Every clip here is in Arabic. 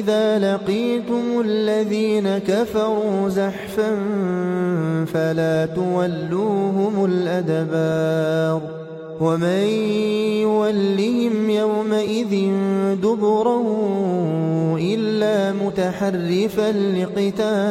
آمنوا إذا لقيتم الذين كفروا زحفا فلا تولوهم الأدبار ومن يولهم يومئذ دبره إلا متحرفا لقتال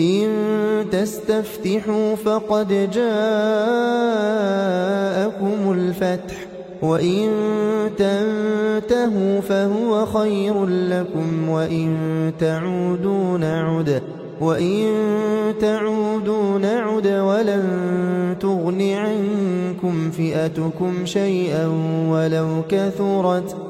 إن تستفتحوا فقد جاءكم الفتح وإن تنتهوا فهو خير لكم وإن تعودوا نعد وإن تعودوا نعد ولن تغن عنكم فئتكم شيئا ولو كثرت.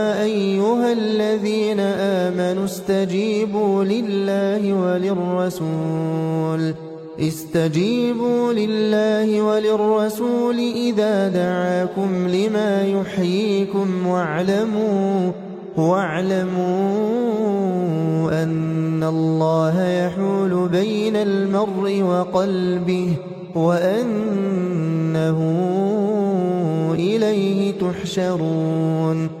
الذين آمنوا استجيبوا لله وللرسول. استجيبوا لله وللرسول إذا دعاكم لما يحييكم واعلموا واعلموا أن الله يحول بين المرء وقلبه وأنه إليه تحشرون.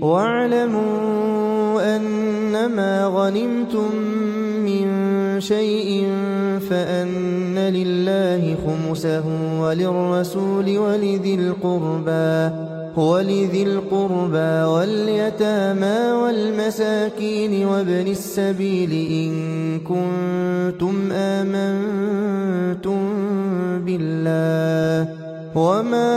واعلموا أنما غنمتم من شيء فأن لله خمسه وللرسول ولذي القربى ولذي القربى واليتامى والمساكين وابن السبيل إن كنتم آمنتم بالله. وما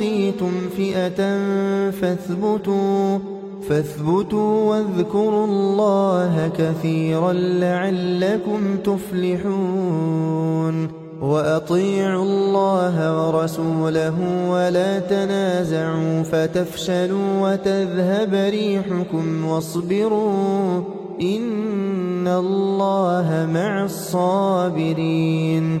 لقيتم فئة فاثبتوا فاثبتوا واذكروا الله كثيرا لعلكم تفلحون. وأطيعوا الله ورسوله ولا تنازعوا فتفشلوا وتذهب ريحكم واصبروا. إن الله مع الصابرين.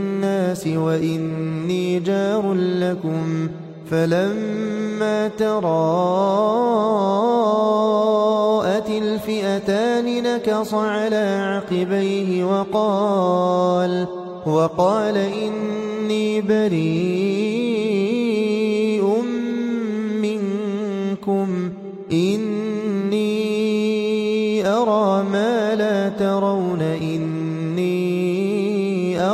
الناس وإني جار لكم فلما تراءت الفئتان نكص على عقبيه وقال وقال إني بريء